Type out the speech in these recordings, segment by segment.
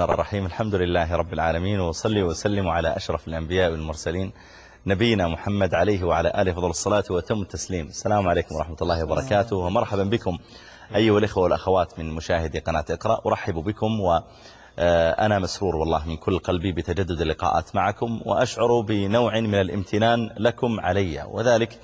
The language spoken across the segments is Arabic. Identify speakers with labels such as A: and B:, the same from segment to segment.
A: الرحيم. الحمد لله رب العالمين وصلي وسلم على أشرف الأنبياء والمرسلين نبينا محمد عليه وعلى آله فضل الصلاة وتم التسليم. السلام عليكم ورحمة الله وبركاته ومرحبا بكم أيها الإخوة والأخوات من مشاهدي قناة إقرأ. أرحب بكم وأنا مسرور والله من كل قلبي بتجدد اللقاءات معكم وأشعر بنوع من الامتنان لكم علي وذلك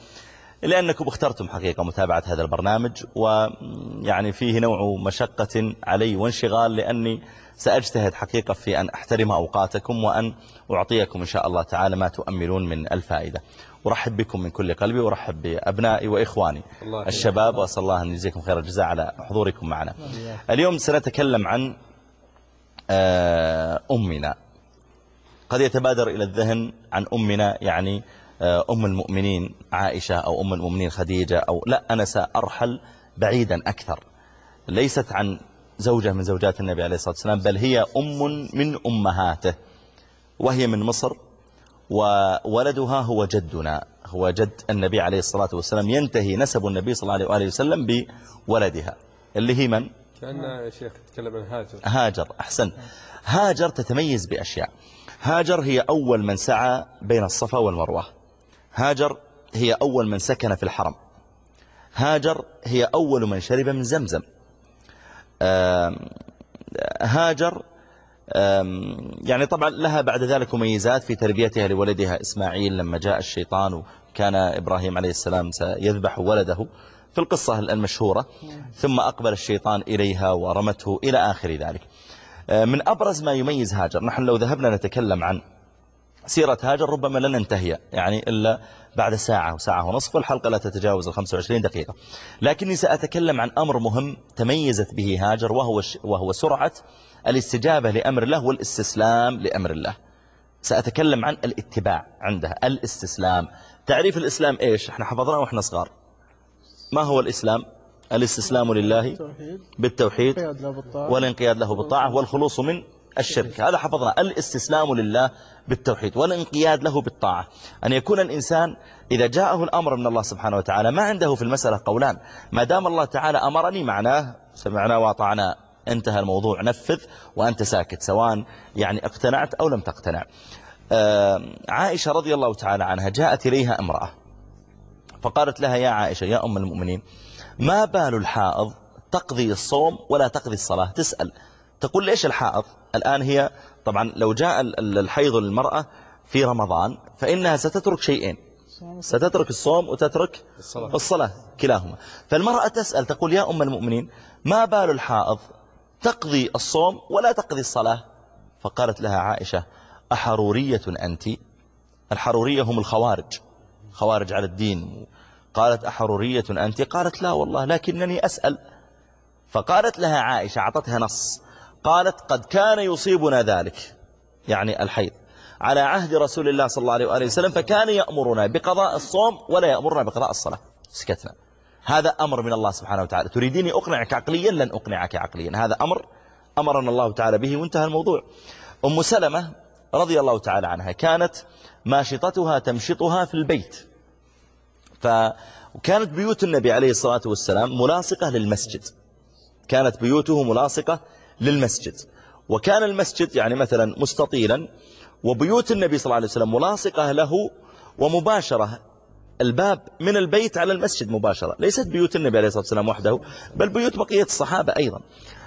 A: لأنكم اخترتم حقيقة متابعة هذا البرنامج ويعني فيه نوع مشقة علي وانشغال لأني سأجتهد حقيقة في أن أحترم أوقاتكم وأن أعطيكم إن شاء الله تعالى ما تؤملون من الفائدة. أرحب بكم من كل قلبي وأرحب بأبنائي وإخواني الشباب وأسأل الله أن يجزيكم خير الجزاء على حضوركم معنا. اليوم سنتكلم عن أمنا. قد يتبادر إلى الذهن عن أمنا يعني أم المؤمنين عائشة أو أم المؤمنين خديجة أو لا أنا سأرحل بعيدا أكثر. ليست عن زوجة من زوجات النبي عليه الصلاة والسلام بل هي أم من أمهاته وهي من مصر وولدها هو جدنا. هو جد النبي عليه الصلاة والسلام ينتهي نسب النبي صلى الله عليه وسلم بولدها. اللي هي من؟
B: كأن يا شيخ تتكلم عن هاجر.
A: هاجر أحسن. هاجر تتميز بأشياء. هاجر هي أول من سعى بين الصفا والمروة. هاجر هي أول من سكن في الحرم. هاجر هي أول من شرب من زمزم. هاجر يعني طبعا لها بعد ذلك مميزات في تربيتها لولدها إسماعيل لما جاء الشيطان وكان إبراهيم عليه السلام سيذبح ولده في القصة المشهورة. ثم أقبل الشيطان إليها ورمته إلى آخر ذلك. من أبرز ما يميز هاجر. نحن لو ذهبنا نتكلم عن سيرة هاجر ربما لن ننتهي يعني إلا بعد ساعة وساعة ونصف والحلقة لا تتجاوز ال 25 دقيقة. لكني سأتكلم عن أمر مهم تميزت به هاجر وهو, وهو سرعة الاستجابة لأمر الله والاستسلام لأمر الله. سأتكلم عن الاتباع عندها الاستسلام. تعريف الإسلام إيش؟ إحنا حفظناه وإحنا صغار. ما هو الإسلام؟ الاستسلام لله بالتوحيد. والانقياد له بالطاعة والخلوص من الشرك. هذا حفظنا. الاستسلام لله بالتوحيد والانقياد له بالطاعة. أن يكون الإنسان إذا جاءه الأمر من الله سبحانه وتعالى ما عنده في المسألة قولان. ما دام الله تعالى أمرني معناه سمعنا وطعنا انتهى الموضوع. نفذ وأنت ساكت سواء يعني اقتنعت أو لم تقتنع. عائشة رضي الله تعالى عنها جاءت إليها امرأة. فقالت لها يا عائشة يا أم المؤمنين ما بال الحائض تقضي الصوم ولا تقضي الصلاة؟ تسأل. تقول ليش الحائض؟ الآن هي طبعا لو جاء الحيض للمرأة في رمضان فإنها ستترك شيئين. ستترك الصوم وتترك الصلاة, الصلاة كلاهما. فالمرأة تسأل تقول يا أم المؤمنين ما بال الحائض؟ تقضي الصوم ولا تقضي الصلاة؟ فقالت لها عائشة أحرورية أنت؟ الحرورية هم الخوارج. خوارج على الدين. قالت أحرورية أنت؟ قالت لا والله لكنني أسأل. فقالت لها عائشة أعطتها نص. قالت قد كان يصيبنا ذلك. يعني الحيض. على عهد رسول الله صلى الله عليه وآله وسلم فكان يأمرنا بقضاء الصوم ولا يأمرنا بقضاء الصلاة. سكتنا. هذا أمر من الله سبحانه وتعالى. تريديني أقنعك عقليا؟ لن أقنعك عقليا. هذا أمر أمرنا الله تعالى به وانتهى الموضوع. أم سلمة رضي الله تعالى عنها كانت ماشطتها تمشطها في البيت. فكانت بيوت النبي عليه الصلاة والسلام ملاصقة للمسجد. كانت بيوته ملاصقة للمسجد. وكان المسجد يعني مثلا مستطيلا وبيوت النبي صلى الله عليه وسلم ملاصقة له ومباشرة. الباب من البيت على المسجد مباشرة. ليست بيوت النبي عليه الصلاة والسلام وحده بل بيوت بقية الصحابة أيضا.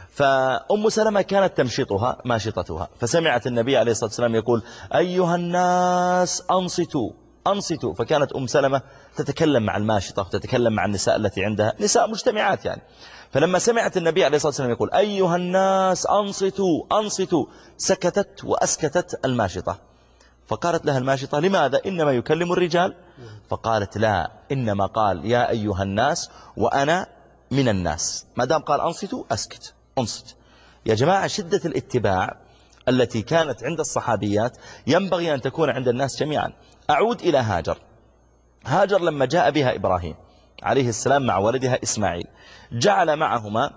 A: فأم سلمة كانت تمشطها ماشطتها. فسمعت النبي عليه الصلاة والسلام يقول أيها الناس أنصتوا أنصتوا. فكانت أم سلمة تتكلم مع الماشطة وتتكلم مع النساء التي عندها. نساء مجتمعات يعني. فلما سمعت النبي عليه الصلاة والسلام يقول أيها الناس أنصتوا أنصتوا. سكتت وأسكتت الماشطة. فقالت لها الماشطة لماذا؟ إنما يكلم الرجال. فقالت لا إنما قال يا أيها الناس وأنا من الناس. ما دام قال أنصتوا أسكت. أنصت. يا جماعة شدة الاتباع التي كانت عند الصحابيات ينبغي أن تكون عند الناس جميعا. أعود إلى هاجر. هاجر لما جاء بها إبراهيم. عليه السلام مع ولدها إسماعيل. جعل معهما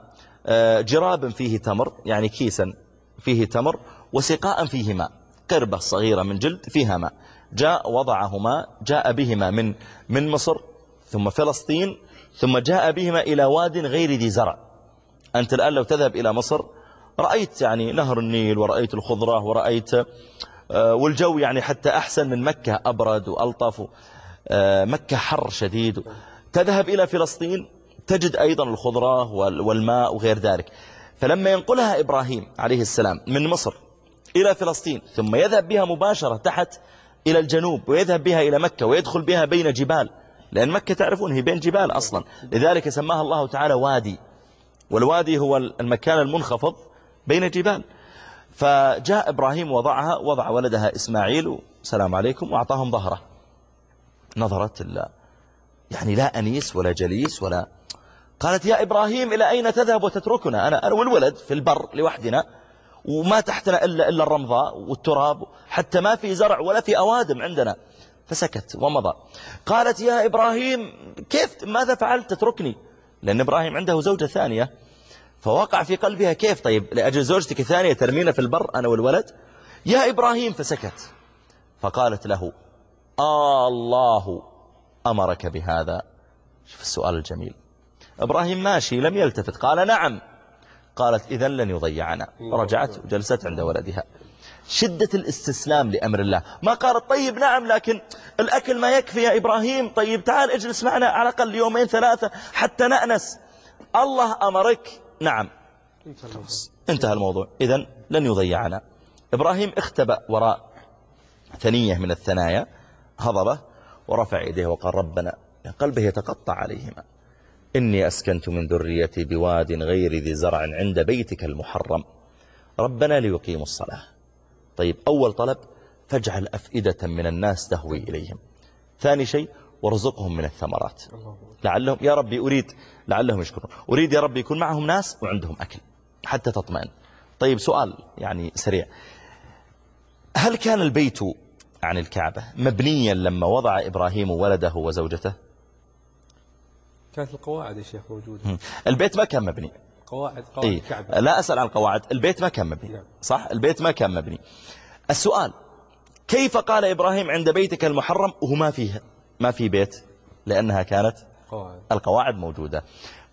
A: آه، جرابا فيه تمر يعني كيسا فيه تمر وسقاء فيه ماء قربة صغيرة من جلد فيها ماء. جاء وضعهما جاء بهما من من مصر ثم فلسطين ثم جاء بهما إلى واد غير ذي زرع. أنت الآن لو تذهب إلى مصر رأيت يعني نهر النيل ورأيت الخضرة ورأيت آه، والجو يعني حتى أحسن من مكة أبرد وألطف آه، مكة حر شديد. تذهب إلى فلسطين تجد أيضا الخضرة والماء وغير ذلك. فلما ينقلها إبراهيم عليه السلام من مصر إلى فلسطين ثم يذهب بها مباشرة تحت إلى الجنوب ويذهب بها إلى مكة ويدخل بها بين جبال. لأن مكة تعرفون هي بين جبال أصلا. لذلك سماها الله تعالى وادي. والوادي هو المكان المنخفض بين جبال. فجاء إبراهيم وضعها وضع ولدها إسماعيل سلام عليكم وأعطاهم ظهرة. نظرت الله يعني لا أنيس ولا جليس ولا قالت يا إبراهيم إلى أين تذهب وتتركنا؟ أنا, أنا والولد في البر لوحدنا وما تحتنا إلا, إلا الرمضاء والتراب حتى ما في زرع ولا في أوادم عندنا. فسكت ومضى. قالت يا إبراهيم كيف ماذا فعلت تتركني؟ لأن إبراهيم عنده زوجة ثانية فوقع في قلبها كيف؟ طيب لأجل زوجتك ثانية ترمينا في البر أنا والولد. يا إبراهيم. فسكت. فقالت له آه الله أمرك بهذا؟ شوف السؤال الجميل. إبراهيم ماشي لم يلتفت. قال نعم. قالت إذا لن يضيعنا. رجعت وجلست عند ولدها. شدة الاستسلام لأمر الله. ما قالت طيب نعم لكن الأكل ما يكفي يا إبراهيم. طيب تعال اجلس معنا على الأقل يومين ثلاثة حتى نأنس. الله أمرك. نعم. انتهى الموضوع. إذا لن يضيعنا. إبراهيم اختبأ وراء ثنية من الثنايا. هضبة. ورفع يديه وقال ربنا قلبه يتقطع عليهما. إني أسكنت من ذريتي بواد غير ذي زرع عند بيتك المحرم. ربنا ليقيموا الصلاة. طيب أول طلب فاجعل أفئدة من الناس تهوي إليهم. ثاني شيء وارزقهم من الثمرات. لعلهم يا ربي أريد لعلهم يشكرون. أريد يا ربي يكون معهم ناس وعندهم أكل حتى تطمئن. طيب سؤال يعني سريع. هل كان البيت عن الكعبة. مبنيا لما وضع إبراهيم ولده وزوجته.
B: كانت القواعد يا شيخ موجودة.
A: البيت ما كان مبني.
B: قواعد قواعد إيه؟ الكعبة
A: لا أسأل عن القواعد. البيت ما كان مبني. نعم. صح؟ البيت ما كان مبني. السؤال كيف قال إبراهيم عند بيتك المحرم وهو ما فيه ما في بيت؟ لأنها كانت قواعد. القواعد موجودة.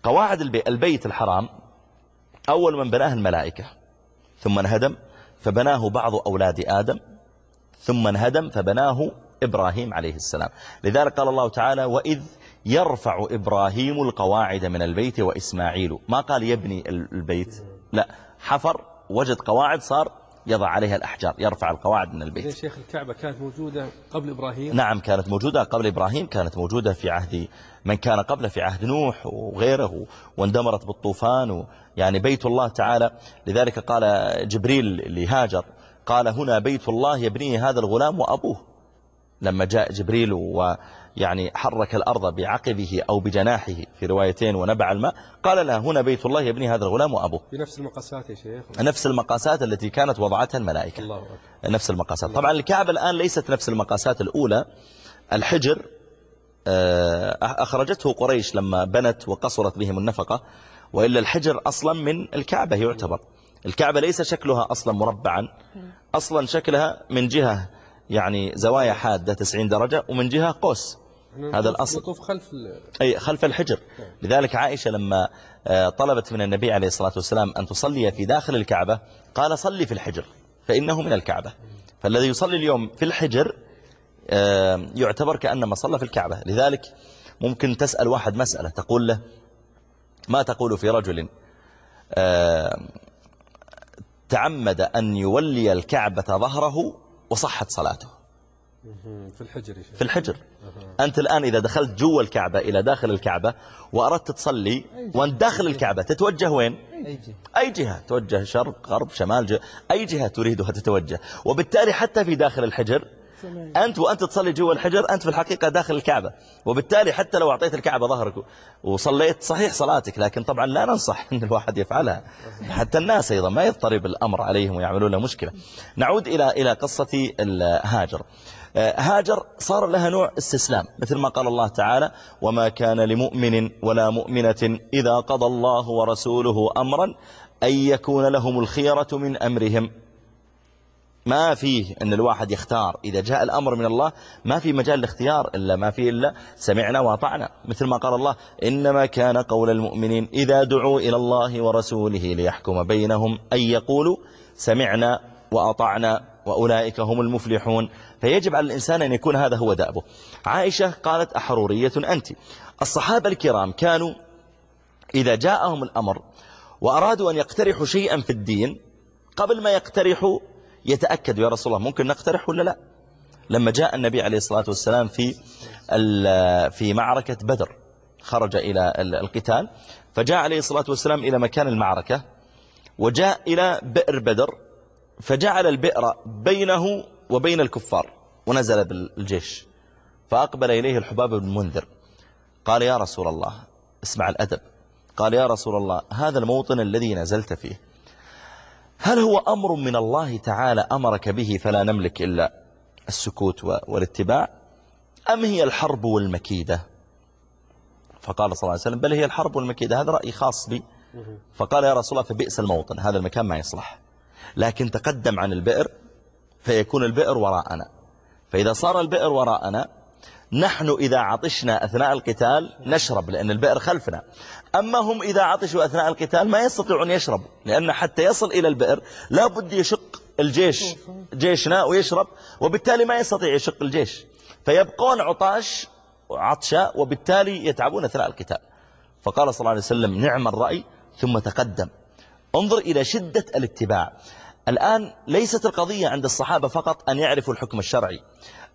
A: قواعد البيت, البيت الحرام أول من بناه الملائكة ثم انهدم فبناه بعض أولاد آدم ثم انهدم فبناه إبراهيم عليه السلام. لذلك قال الله تعالى وإذ يرفع إبراهيم القواعد من البيت وإسماعيل. ما قال يبني البيت؟ لا حفر وجد قواعد صار يضع عليها الأحجار يرفع القواعد من البيت.
B: شيخ الكعبة كانت موجودة قبل إبراهيم؟
A: نعم كانت موجودة قبل إبراهيم كانت موجودة في عهد من كان قبل في عهد نوح وغيره واندمرت بالطوفان يعني بيت الله تعالى. لذلك قال جبريل لهاجر قال هنا بيت الله يبنيه هذا الغلام وأبوه. لما جاء جبريل ويعني حرك الأرض بعقبه أو بجناحه في روايتين ونبع الماء قال لها هنا بيت الله يبني هذا الغلام وأبوه.
B: بنفس المقاسات يا شيخ.
A: نفس المقاسات التي كانت وضعتها الملائكة. الله أكبر. نفس المقاسات. طبعا الكعبة الآن ليست نفس المقاسات الأولى. الحجر آه، أخرجته قريش لما بنت وقصرت بهم النفقة وإلا الحجر أصلا من الكعبة يعتبر. الكعبة ليس شكلها أصلا مربعا. أصلا شكلها من جهة يعني زوايا حادة 90 درجة ومن جهة قوس. هذا الأصل.
B: خلف
A: أي خلف الحجر. لذلك عائشة لما آه، طلبت من النبي عليه الصلاة والسلام أن تصلي في داخل الكعبة قال صلي في الحجر فإنه من الكعبة. فالذي يصلي اليوم في الحجر آه، يعتبر كأنما صلى في الكعبة. لذلك ممكن تسأل واحد مسألة تقول له ما تقول في رجل آه، تعمد أن يولي الكعبة ظهره وصحت صلاته.
B: في الحجر
A: في الحجر. أنت الآن إذا دخلت جوا الكعبة إلى داخل الكعبة وأردت تصلي وأنت داخل الكعبة تتوجه وين؟ أي جهة. توجه شرق غرب شمال جهة. أي جهة تريدها تتوجه. وبالتالي حتى في داخل الحجر أنت وأنت تصلي جوا الحجر أنت في الحقيقة داخل الكعبة. وبالتالي حتى لو أعطيت الكعبة ظهرك وصليت صحيح صلاتك لكن طبعا لا ننصح أن الواحد يفعلها. حتى الناس أيضا ما يضطرب الأمر عليهم ويعملون له مشكلة. نعود إلى إلى قصة هاجر آه، هاجر صار لها نوع استسلام مثل ما قال الله تعالى وما كان لمؤمن ولا مؤمنة إذا قضى الله ورسوله أمرا أن يكون لهم الخيرة من أمرهم. ما فيه أن الواحد يختار. إذا جاء الأمر من الله ما في مجال الاختيار إلا ما فيه إلا سمعنا وأطعنا. مثل ما قال الله إنما كان قول المؤمنين إذا دعوا إلى الله ورسوله ليحكم بينهم أن يقولوا سمعنا وأطعنا وأولئك هم المفلحون. فيجب على الإنسان أن يكون هذا هو دأبه. عائشة قالت أحرورية أنت. الصحابة الكرام كانوا إذا جاءهم الأمر وأرادوا أن يقترحوا شيئا في الدين قبل ما يقترحوا يتأكد يا رسول الله ممكن نقترح ولا لا؟ لما جاء النبي عليه الصلاة والسلام في في معركة بدر خرج إلى القتال فجاء عليه الصلاة والسلام إلى مكان المعركة وجاء إلى بئر بدر فجعل البئر بينه وبين الكفار ونزل بالجيش فأقبل إليه الحباب بن منذر قال يا رسول الله اسمع الأدب قال يا رسول الله هذا الموطن الذي نزلت فيه هل هو أمر من الله تعالى أمرك به فلا نملك إلا السكوت والاتباع؟ أم هي الحرب والمكيدة؟ فقال صلى الله عليه وسلم بل هي الحرب والمكيدة. هذا رأي خاص بي. فقال يا رسول الله فبئس الموطن. هذا المكان ما يصلح. لكن تقدم عن البئر فيكون البئر وراءنا. فإذا صار البئر وراءنا نحن إذا عطشنا أثناء القتال نشرب لأن البئر خلفنا. أما هم إذا عطشوا أثناء القتال ما يستطيعون يشربوا لأن حتى يصل إلى البئر لا بد يشق الجيش جيشنا ويشرب وبالتالي ما يستطيع يشق الجيش. فيبقون عطاش عطشا وبالتالي يتعبون أثناء القتال. فقال صلى الله عليه وسلم نعم الرأي. ثم تقدم. انظر إلى شدة الاتباع. الآن ليست القضية عند الصحابة فقط أن يعرفوا الحكم الشرعي.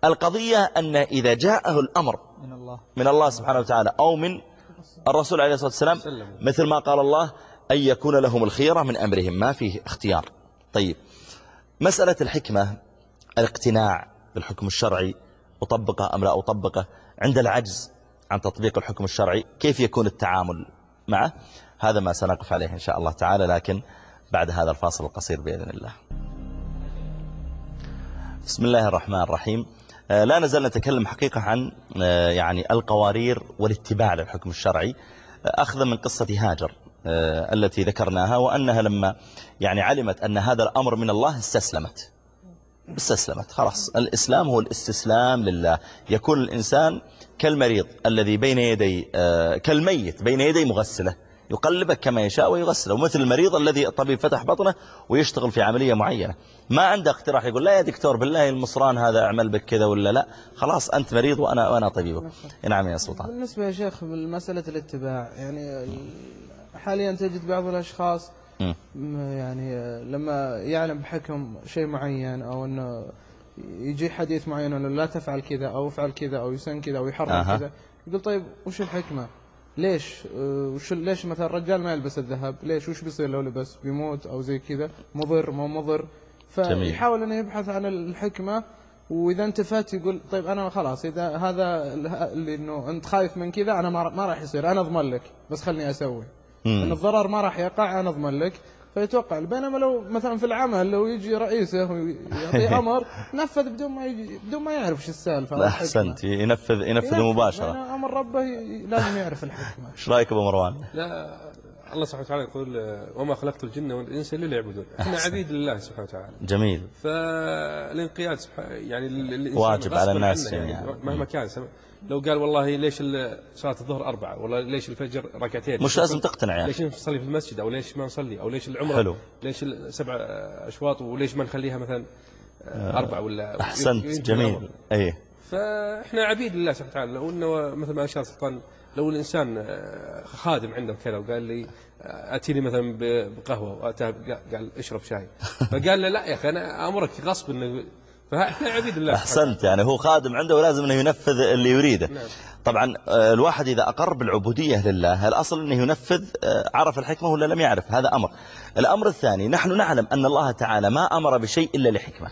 A: القضية أن إذا جاءه الأمر من الله, من الله سبحانه وتعالى أو من الرسول عليه الصلاة والسلام مثل ما قال الله أن يكون لهم الخيرة من أمرهم. ما فيه اختيار. طيب مسألة الحكمة الاقتناع بالحكم الشرعي أطبقه أم لا أطبقه عند العجز عن تطبيق الحكم الشرعي كيف يكون التعامل معه؟ هذا ما سنقف عليه إن شاء الله تعالى لكن بعد هذا الفاصل القصير بإذن الله. بسم الله الرحمن الرحيم. لا نزال نتكلم حقيقة عن آه، يعني القوارير والاتباع للحكم الشرعي آه، أخذا من قصة هاجر التي ذكرناها وأنها لما يعني علمت أن هذا الأمر من الله استسلمت. استسلمت خلاص. الإسلام هو الاستسلام لله. يكون الإنسان كالمريض الذي بين يدي كالميت بين يدي مغسلة. يقلبك كما يشاء ويغسله ومثل المريض الذي الطبيب فتح بطنه ويشتغل في عملية معينة. ما عنده اقتراح يقول لا يا دكتور بالله المصران هذا أعمل بك كذا ولا لا؟ خلاص أنت مريض وأنا, وأنا طبيب. نعم يا سلطان.
C: بالنسبة يا شيخ بالمسألة الاتباع يعني حاليا تجد بعض الأشخاص يعني لما يعلم بحكم شيء معين أو أنه يجي حديث معين أنه لا تفعل كذا أو افعل كذا أو يسن كذا أو يحرم أه. كذا يقول طيب وش الحكمة؟ ليش؟ آه، وش ليش مثلا الرجال ما يلبس الذهب؟ ليش؟ وش بيصير لو لبس؟ بيموت أو زي كذا؟ مضر مو مضر. فيحاول إنه يبحث عن الحكمة وإذا انتفت يقول طيب أنا خلاص إذا هذا اللي إنه أنت خايف من كذا أنا ما راح يصير أنا أضمن لك بس خلني أسوي. ان الضرر ما راح يقع أنا أضمن لك. فيتوقع بينما لو مثلا في العمل لو يجي رئيسه ويعطي أمر نفذ بدون ما يجي بدون ما يعرف إيش السالفة
A: أحسنت ينفذ ينفذ مباشرة.
C: أمر ربه لازم يعرف الحكمة.
A: إيش رأيك أبو مروان؟
B: لا الله سبحانه وتعالى يقول وما خلقت الجن والإنس إلا ليعبدون. إحنا عبيد لله سبحانه وتعالى.
A: جميل.
B: فالانقياد يعني
A: واجب على الناس يعني, يعني
B: مهما كان. لو قال والله ليش صلاة الظهر أربعة؟ ولا ليش الفجر ركعتين؟
A: مش لازم تقتنع يعني.
B: ليش نصلي في المسجد؟ أو ليش ما نصلي؟ أو ليش العمرة؟ حلو. ليش سبع أشواط؟ وليش ما نخليها مثلا آه، أربعة ولا
A: أحسنت. جميل. أي.
B: فإحنا عبيد لله سبحانه وتعالى. لو أنه مثل ما أشار سلطان لو الإنسان آه، خادم عنده كذا وقال لي آه، أتيني مثلا بقهوة وأتاه قال اشرب شاي. فقال له لا يا أخي أنا أمرك غصب أنه فاحنا عبيد الله.
A: أحسنت يعني هو خادم عنده ولازم أنه ينفذ اللي يريده. نعم. طبعا آه، الواحد إذا أقر بالعبودية لله الأصل أنه ينفذ آه، عرف الحكمة ولا لم يعرف؟ هذا أمر. الأمر الثاني نحن نعلم أن الله تعالى ما أمر بشيء إلا لحكمة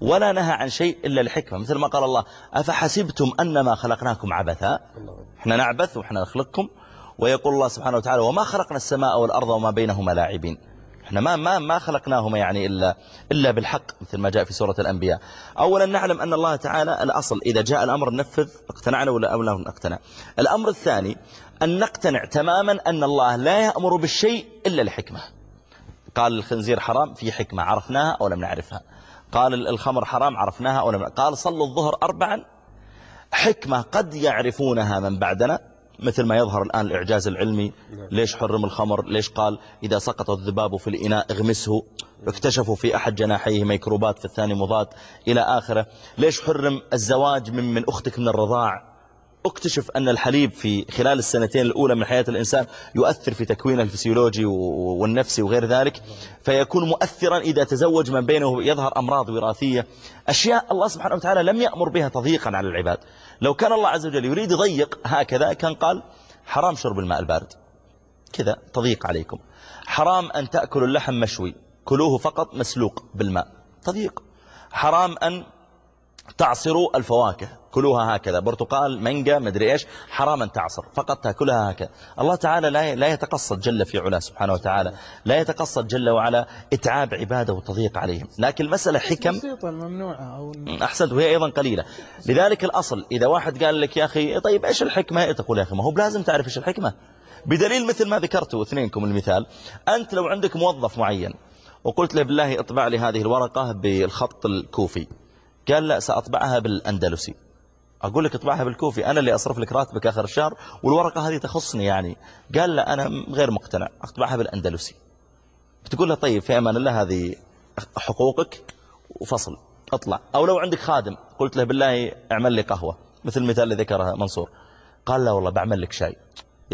A: ولا نهى عن شيء إلا لحكمة. مثل ما قال الله أفحسبتم أنما خلقناكم عبثا؟ إحنا نعبث وإحنا نخلقكم. ويقول الله سبحانه وتعالى وما خلقنا السماء والأرض وما بينهما لاعبين. إحنا ما ما ما خلقناهما يعني إلا إلا بالحق مثل ما جاء في سورة الأنبياء. أولا نعلم أن الله تعالى الأصل إذا جاء الأمر نفذ اقتنعنا ولا أو لا نقتنع. الأمر الثاني أن نقتنع تماما أن الله لا يأمر بالشيء إلا لحكمة. قال الخنزير حرام في حكمة عرفناها أو لم نعرفها. قال الخمر حرام عرفناها أو لم قال صلوا الظهر أربعا. حكمة قد يعرفونها من بعدنا. مثل ما يظهر الآن الإعجاز العلمي ليش حرم الخمر؟ ليش قال إذا سقط الذباب في الإناء اغمسه؟ اكتشفوا في أحد جناحيه ميكروبات في الثاني مضاد إلى آخره. ليش حرم الزواج من, من أختك من الرضاع؟ أكتشف أن الحليب في خلال السنتين الأولى من حياة الإنسان يؤثر في تكوينه الفسيولوجي والنفسي وغير ذلك فيكون مؤثرا إذا تزوج من بينه يظهر أمراض وراثية أشياء الله سبحانه وتعالى لم يأمر بها تضييقا على العباد. لو كان الله عز وجل يريد يضيق هكذا كان قال حرام شرب الماء البارد. كذا تضييق عليكم. حرام أن تأكلوا اللحم مشوي كلوه فقط مسلوق بالماء. تضييق. حرام أن تعصروا الفواكه. كلوها هكذا. برتقال مانجا مدري إيش حرام ان تعصر. فقط تأكلها هكذا. الله تعالى لا لا يتقصد جل في علاه سبحانه وتعالى. لا يتقصد جل وعلا إتعاب عباده وتضييق عليهم. لكن المساله حكم
C: بسيطة ممنوعة أو
A: أحسنت وهي أيضا قليلة. لذلك الأصل إذا واحد قال لك يا أخي طيب إيش الحكمة؟ تقول يا أخي ما هو بلازم تعرف إيش الحكمة. بدليل مثل ما ذكرته اثنينكم المثال أنت لو عندك موظف معين وقلت له بالله اطبع لي هذه الورقة بالخط الكوفي. قال لا سأطبعها بالأندلسي. أقول لك اطبعها بالكوفي. أنا اللي أصرف لك راتبك آخر الشهر والورقة هذه تخصني يعني. قال لا أنا غير مقتنع. أطبعها بالأندلسي. بتقول له طيب في أمان الله هذه حقوقك وفصل. اطلع. أو لو عندك خادم. قلت له بالله اعمل لي قهوة مثل المثال اللي ذكره منصور. قال لا والله بعمل لك شاي.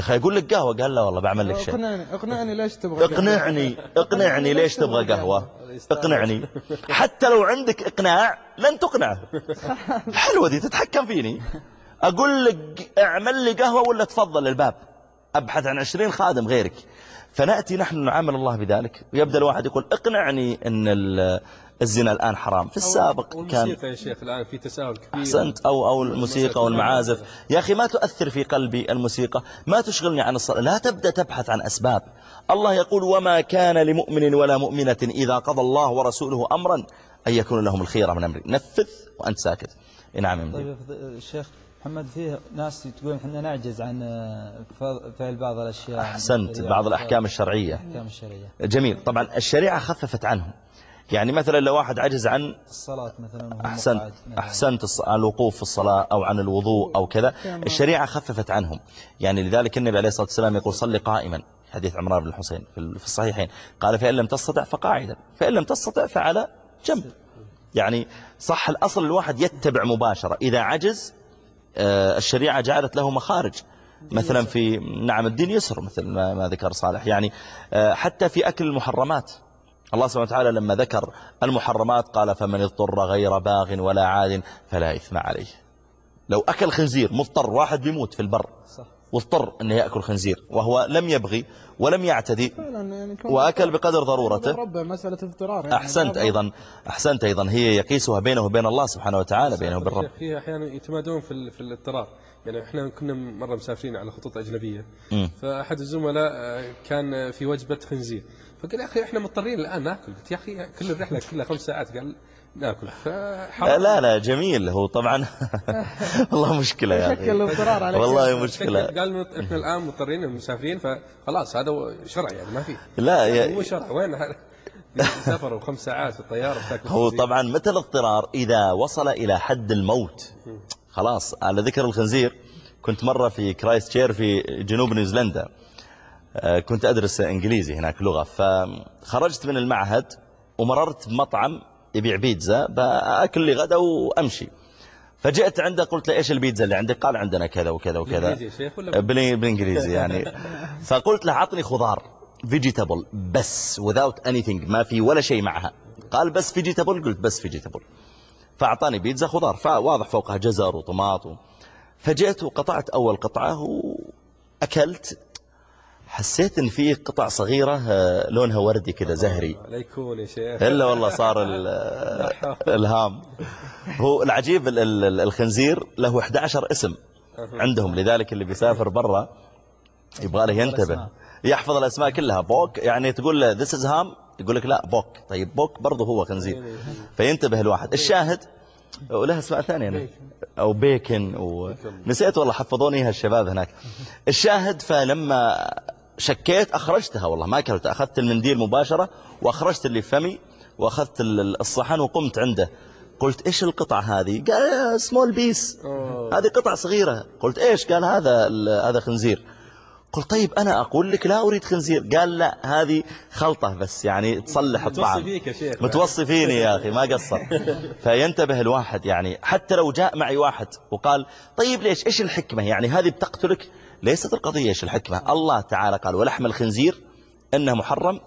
A: يا أخي يقول لك قهوة قال لا والله بعمل لك شيء.
C: اقنعني اقنعني ليش تبغى
A: اقنعني اقنعني ليش تبغى قهوة. اقنعني. حتى لو عندك إقناع لن تقنعه. حلوة دي تتحكم فيني. أقول لك اعمل لي قهوة ولا تفضل الباب. أبحث عن عشرين خادم غيرك. فنأتي نحن نعامل الله بذلك. ويبدأ الواحد يقول اقنعني إن الزنا الآن حرام. في السابق كان
B: يا شيخ الآن في تساهل كبير.
A: أحسنت. أو, أو الموسيقى والمعازف يا أخي ما تؤثر في قلبي الموسيقى؟ ما تشغلني عن الصلاة. لا تبدأ تبحث عن أسباب. الله يقول وما كان لمؤمن ولا مؤمنة إذا قضى الله ورسوله أمرا أن يكون لهم الخيرة من أمره نفذ وأنت ساكت. نعم
D: طيب الشيخ محمد فيه ناس تقول إحنا نعجز عن فعل بعض الأشياء.
A: أحسنت بعض الأحكام الشرعية.
D: الأحكام الشرعية.
A: جميل. طبعا الشريعة خففت عنهم. يعني مثلا لو واحد عجز عن
D: الصلاة مثلا
A: أحسنت, أحسنت الوقوف في الصلاة أو عن الوضوء أو كذا الشريعة خففت عنهم. يعني لذلك النبي عليه الصلاة والسلام يقول صلي قائما. حديث عمران بن الحسين في الصحيحين. قال فإن لم تستطع فقاعدا. فإن لم تستطع فعلى جنب. يعني صح الأصل الواحد يتبع مباشرة. إذا عجز آه، الشريعة جعلت له مخارج. مثلا في نعم الدين يسر مثل ما ذكر صالح. يعني آه، حتى في أكل المحرمات. الله سبحانه وتعالى لما ذكر المحرمات قال فمن اضطر غير باغ ولا عاد فلا إثم عليه. لو أكل خنزير مضطر واحد بيموت في البر. صح. واضطر أنه يأكل خنزير وهو لم يبغي ولم يعتدي يعني وأكل بقدر ضرورته.
C: مسألة اضطرار
A: يعني أحسنت أيضا أحسنت أيضا هي يقيسها بينه وبين الله سبحانه وتعالى بينه وبين رب.
B: هي أحيانا يتمادون في في الاضطرار. يعني إحنا كنا مرة مسافرين على خطوط أجنبية م. فأحد الزملاء كان في وجبة خنزير. فقال يا أخي إحنا مضطرين الآن نأكل. قلت يا أخي كل الرحلة كلها خمس ساعات. قال نأكل.
A: لا لا جميل. هو طبعا والله مشكلة يا
C: أخي.
A: والله مشكلة.
B: قال إحنا الآن مضطرين مسافرين فخلاص هذا شرع يعني ما في.
A: لا
B: يا مو شرع. وين؟ سفر وخمس ساعات في الطيارة بتاكل
A: هو طبعا متى الاضطرار إذا وصل إلى حد الموت. خلاص على ذكر الخنزير كنت مرة في كرايست تشيرش في جنوب نيوزيلندا. كنت أدرس إنجليزي هناك لغة فخرجت من المعهد ومررت بمطعم يبيع بيتزا بأكل لي غدا وأمشي. فجئت عنده قلت له إيش البيتزا اللي عندك؟ قال عندنا كذا وكذا وكذا. بالإنجليزي يعني. فقلت له عطني خضار vegetable بس without anything ما في ولا شيء معها. قال بس vegetable قلت بس vegetable فأعطاني بيتزا خضار فواضح فوقها جزر وطماط فجئت وقطعت أول قطعة وأكلت حسيت إن في قطع صغيرة آه، لونها وردي كذا زهري.
B: لا يكون يا شيخ.
A: إلا والله صار ال ham. هو العجيب الخنزير له 11 اسم عندهم لذلك اللي بيسافر برا يبغى له ينتبه. يحفظ الأسماء كلها. pork يعني تقول له this is ham يقول لك لا pork. طيب pork برضه هو خنزير. فينتبه الواحد. الشاهد ولها أسماء ثانية أنا. أو بيكن ونسيت والله حفظوني الشباب هناك. الشاهد فلما شكيت أخرجتها والله ما أكلت. أخذت المنديل مباشرة وأخرجت اللي في فمي وأخذت ال- الصحن وقمت عنده. قلت إيش القطعة هذه؟ قال small piece هذه قطعة صغيرة. قلت إيش؟ قال هذا هذا خنزير. قلت طيب أنا أقول لك لا أريد خنزير. قال لا هذه خلطة بس يعني تصلح الطعام
B: متوصي فيك يا شيخ.
A: متوصي فيني يا أخي ما قصر. فينتبه الواحد يعني حتى لو جاء معي واحد وقال طيب ليش؟ إيش الحكمة؟ يعني هذه بتقتلك ليست القضية إيش الحكمة. الله تعالى قال ولحم الخنزير إنه محرم.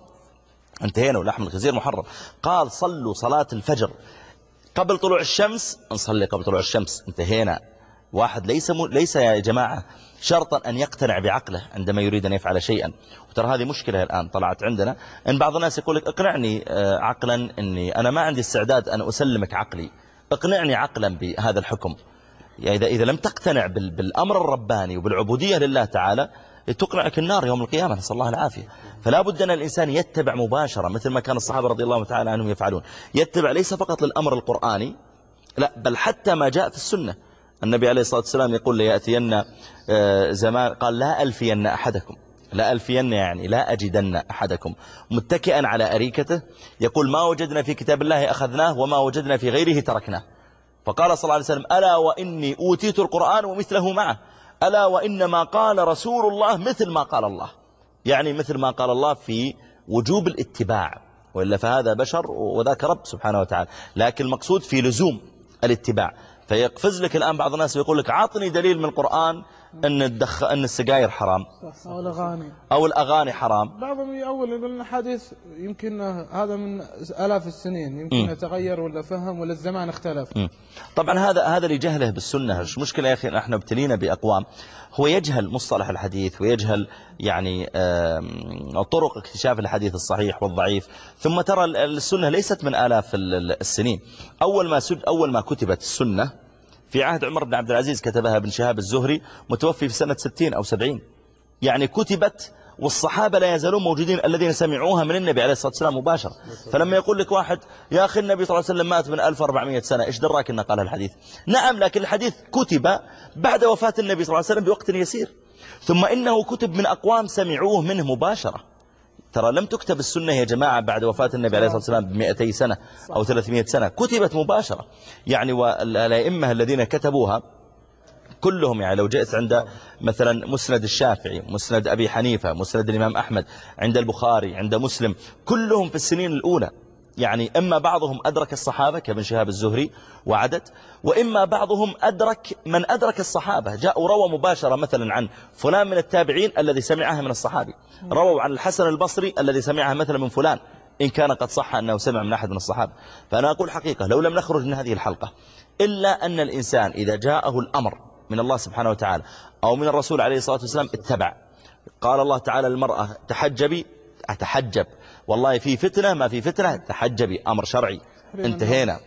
A: انتهينا ولحم الخنزير محرم. قال صلوا صلاة الفجر قبل طلوع الشمس. نصلي قبل طلوع الشمس. انتهينا. واحد ليس م... ليس يا جماعة شرطا أن يقتنع بعقله عندما يريد أن يفعل شيئا. وترى هذه مشكلة الآن طلعت عندنا. أن بعض الناس يقول لك اقنعني آه، عقلا أني أنا ما عندي استعداد أن أسلمك عقلي. اقنعني عقلا بهذا الحكم. يعني إذا, إذا لم تقتنع بال... بالأمر الرباني وبالعبودية لله تعالى تقنعك النار يوم القيامة نسأل الله العافية. فلا بد أن الإنسان يتبع مباشرة مثل ما كان الصحابة رضي الله تعالى عنهم يفعلون. يتبع ليس فقط للأمر القرآني لا بل حتى ما جاء في السنة. النبي عليه الصلاة والسلام يقول ليأتين آه، زمان قال لا ألفين أحدكم. لا ألفين يعني لا أجدن أحدكم. متكئا على أريكته يقول ما وجدنا في كتاب الله أخذناه وما وجدنا في غيره تركناه. فقال صلى الله عليه وسلم ألا وإني أوتيت القرآن ومثله معه. ألا وإنما قال رسول الله مثل ما قال الله. يعني مثل ما قال الله في وجوب الاتباع وإلا فهذا بشر وذاك رب سبحانه وتعالى. لكن المقصود في لزوم الاتباع. فيقفز لك الآن بعض الناس ويقول لك عطني دليل من القرآن أن, الدخ... أن السجاير حرام.
C: أو الأغاني.
A: أو الأغاني حرام.
C: بعضهم يأول يقول لنا حديث يمكن هذا من آلاف السنين يمكن يتغير ولا فهم ولا الزمان اختلف.
A: مم. طبعا هذا هذا لجهله بالسنة. مش مشكلة يا أخي؟ نحن ابتلينا بأقوام. هو يجهل مصطلح الحديث ويجهل يعني طرق اكتشاف الحديث الصحيح والضعيف. ثم ترى ال- السنة ليست من آلاف ال- ال- السنين. أول ما سد أول ما كتبت السنة في عهد عمر بن عبد العزيز كتبها ابن شهاب الزهري متوفي في سنة 60 أو 70 يعني كتبت والصحابة لا يزالون موجودين الذين سمعوها من النبي عليه الصلاة والسلام مباشرة. فلما يقول لك واحد يا أخي النبي صلى الله عليه وسلم مات من 1400 سنة إيش دراك أنه قال الحديث؟ نعم لكن الحديث كتب بعد وفاة النبي صلى الله عليه وسلم بوقت يسير. ثم إنه كتب من أقوام سمعوه منه مباشرة. ترى لم تكتب السنة يا جماعة بعد وفاة النبي عليه الصلاة والسلام ب 200 سنة أو 300 سنة كتبت مباشرة. يعني والأئمة الذين كتبوها كلهم يعني لو جئت عند مثلا مسند الشافعي مسند أبي حنيفة مسند الإمام أحمد عند البخاري عند مسلم كلهم في السنين الأولى. يعني إما بعضهم أدرك الصحابة كابن شهاب الزهري وعدد وإما بعضهم أدرك من أدرك الصحابة. جاءوا روى مباشرة مثلا عن فلان من التابعين الذي سمعها من الصحابي. رووا عن الحسن البصري الذي سمعها مثلا من فلان. إن كان قد صح أنه سمع من أحد من الصحابة. فأنا أقول حقيقة لو لم نخرج من هذه الحلقة إلا أن الإنسان إذا جاءه الأمر من الله سبحانه وتعالى أو من الرسول عليه الصلاة والسلام اتبع. قال الله تعالى للمرأة تحجبي؟ أتحجب. والله في فتنة ما في فتنة تحجبي أمر شرعي. انتهينا.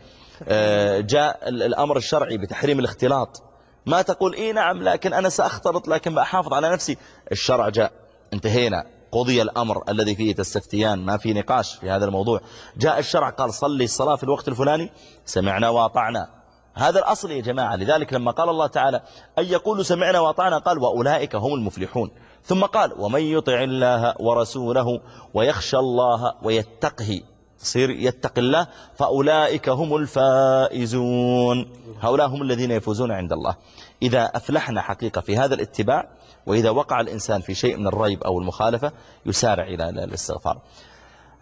A: آه، جاء ال- الأمر الشرعي بتحريم الاختلاط. ما تقول إيه نعم لكن أنا سأختلط لكن بأحافظ على نفسي. الشرع جاء. انتهينا. قضي الأمر الذي فيه تستفتيان. ما في نقاش في هذا الموضوع. جاء الشرع قال صلي الصلاة في الوقت الفلاني. سمعنا وأطعنا. هذا الأصل يا جماعة. لذلك لما قال الله تعالى أن يقولوا سمعنا وأطعنا قال وأولئك هم المفلحون. ثم قال ومن يطع الله ورسوله ويخشى الله ويتقه صير يتق الله فأولئك هم الفائزون. هؤلاء هم الذين يفوزون عند الله. إذا أفلحنا حقيقة في هذا الاتباع وإذا وقع الإنسان في شيء من الريب أو المخالفة يسارع إلى الاستغفار.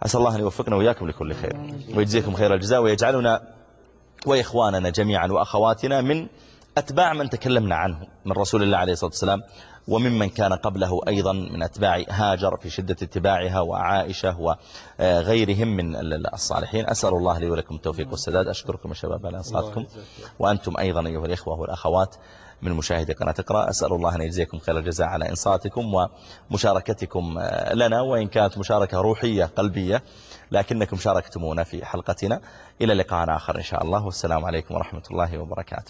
A: أسأل الله أن يوفقنا وإياكم لكل خير ويجزيكم خير الجزاء ويجعلنا وإخواننا جميعا وأخواتنا من أتباع من تكلمنا عنه من رسول الله عليه الصلاة والسلام. وممن كان قبله أيضا من أتباع هاجر في شدة اتباعها وعائشة وغيرهم من الصالحين. أسأل الله لي ولكم التوفيق والسداد. أشكركم يا شباب على إنصاتكم وأنتم أيضا أيها الإخوة والأخوات من مشاهدي قناة اقرأ. أسأل الله أن يجزيكم خير الجزاء على إنصاتكم ومشاركتكم لنا وإن كانت مشاركة روحية قلبية لكنكم شاركتمونا في حلقتنا. إلى لقاء آخر إن شاء الله. والسلام عليكم ورحمة الله وبركاته.